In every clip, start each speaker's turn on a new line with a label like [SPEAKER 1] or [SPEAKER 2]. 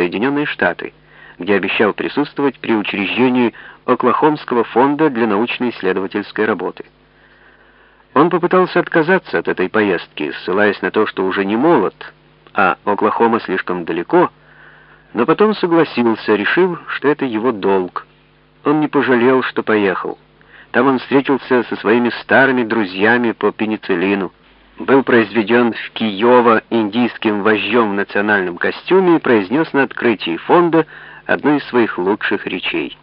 [SPEAKER 1] Соединенные Штаты, где обещал присутствовать при учреждении Оклахомского фонда для научно-исследовательской работы. Он попытался отказаться от этой поездки, ссылаясь на то, что уже не молод, а Оклахома слишком далеко, но потом согласился, решив, что это его долг. Он не пожалел, что поехал. Там он встретился со своими старыми друзьями по пенициллину, был произведен в Киево индийским вождем в национальном костюме и произнес на открытии фонда одну из своих лучших речей.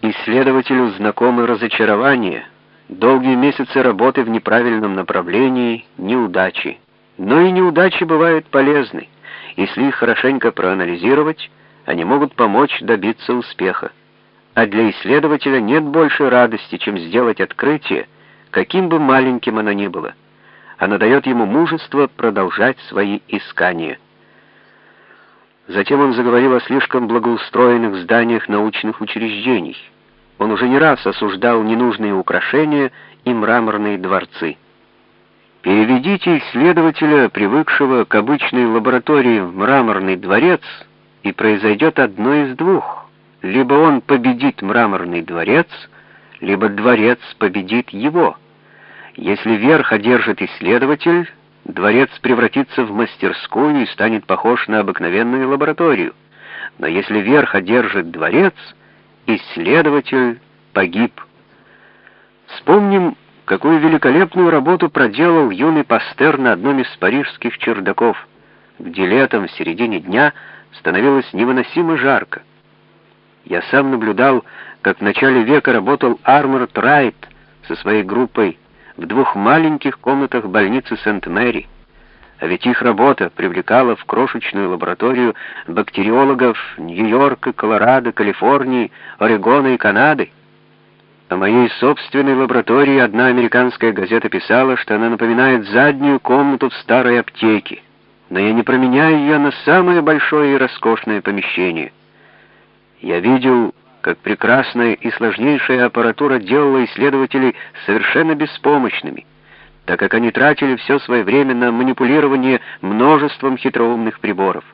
[SPEAKER 1] Исследователю знакомы разочарование, долгие месяцы работы в неправильном направлении, неудачи. Но и неудачи бывают полезны. Если их хорошенько проанализировать, они могут помочь добиться успеха. А для исследователя нет больше радости, чем сделать открытие, каким бы маленьким оно ни было. Оно дает ему мужество продолжать свои искания. Затем он заговорил о слишком благоустроенных зданиях научных учреждений. Он уже не раз осуждал ненужные украшения и мраморные дворцы. Переведите исследователя, привыкшего к обычной лаборатории в мраморный дворец, и произойдет одно из двух. Либо он победит мраморный дворец, либо дворец победит его. Если верх одержит исследователь, дворец превратится в мастерскую и станет похож на обыкновенную лабораторию. Но если верх одержит дворец, исследователь погиб. Вспомним, какую великолепную работу проделал юный Пастер на одном из парижских чердаков, где летом в середине дня становилось невыносимо жарко. Я сам наблюдал, как в начале века работал Армор Райт со своей группой в двух маленьких комнатах больницы Сент-Мэри. А ведь их работа привлекала в крошечную лабораторию бактериологов Нью-Йорка, Колорадо, Калифорнии, Орегона и Канады. О моей собственной лаборатории одна американская газета писала, что она напоминает заднюю комнату в старой аптеке, но я не променяю ее на самое большое и роскошное помещение. Я видел как прекрасная и сложнейшая аппаратура делала исследователей совершенно беспомощными, так как они тратили все свое время на манипулирование множеством хитроумных приборов.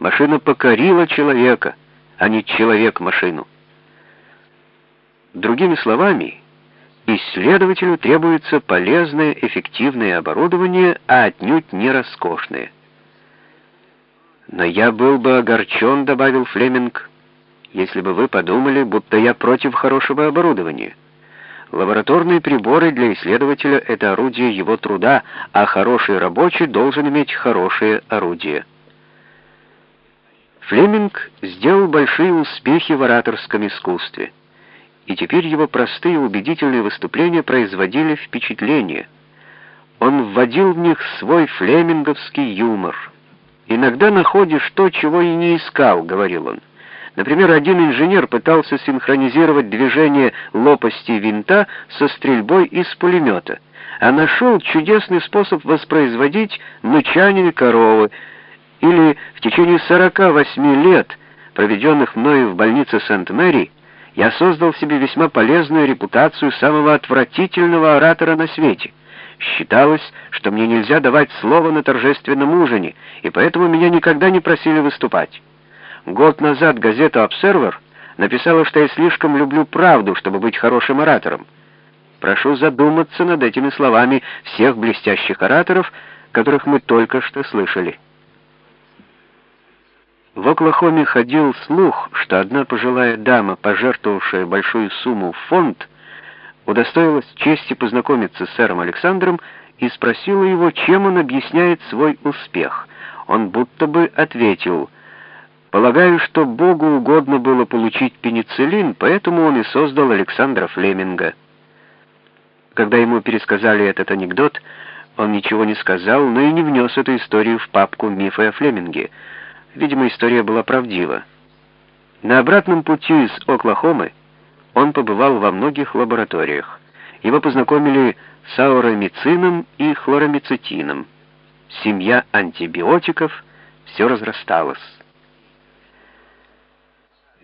[SPEAKER 1] Машина покорила человека, а не человек машину. Другими словами, исследователю требуется полезное, эффективное оборудование, а отнюдь не роскошное. «Но я был бы огорчен», — добавил Флеминг, — если бы вы подумали, будто я против хорошего оборудования. Лабораторные приборы для исследователя — это орудие его труда, а хороший рабочий должен иметь хорошее орудие. Флеминг сделал большие успехи в ораторском искусстве, и теперь его простые убедительные выступления производили впечатление. Он вводил в них свой флеминговский юмор. «Иногда находишь то, чего и не искал», — говорил он. Например, один инженер пытался синхронизировать движение лопасти винта со стрельбой из пулемета, а нашел чудесный способ воспроизводить мычание коровы, или в течение 48 лет, проведенных мною в больнице Сент-Мэри, я создал себе весьма полезную репутацию самого отвратительного оратора на свете. Считалось, что мне нельзя давать слово на торжественном ужине, и поэтому меня никогда не просили выступать. Год назад газета «Обсервер» написала, что я слишком люблю правду, чтобы быть хорошим оратором. Прошу задуматься над этими словами всех блестящих ораторов, которых мы только что слышали. В Оклахоме ходил слух, что одна пожилая дама, пожертвовавшая большую сумму в фонд, удостоилась чести познакомиться с сэром Александром и спросила его, чем он объясняет свой успех. Он будто бы ответил — Полагаю, что Богу угодно было получить пенициллин, поэтому он и создал Александра Флеминга. Когда ему пересказали этот анекдот, он ничего не сказал, но и не внес эту историю в папку «Мифы о Флеминге». Видимо, история была правдива. На обратном пути из Оклахомы он побывал во многих лабораториях. Его познакомили с ауромицином и хлоромицетином. Семья антибиотиков все разрасталась.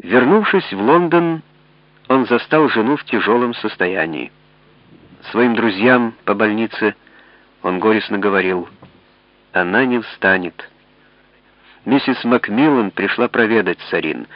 [SPEAKER 1] Вернувшись в Лондон, он застал жену в тяжелом состоянии. Своим друзьям по больнице он горестно говорил, «Она не встанет». Миссис Макмиллан пришла проведать Сарин.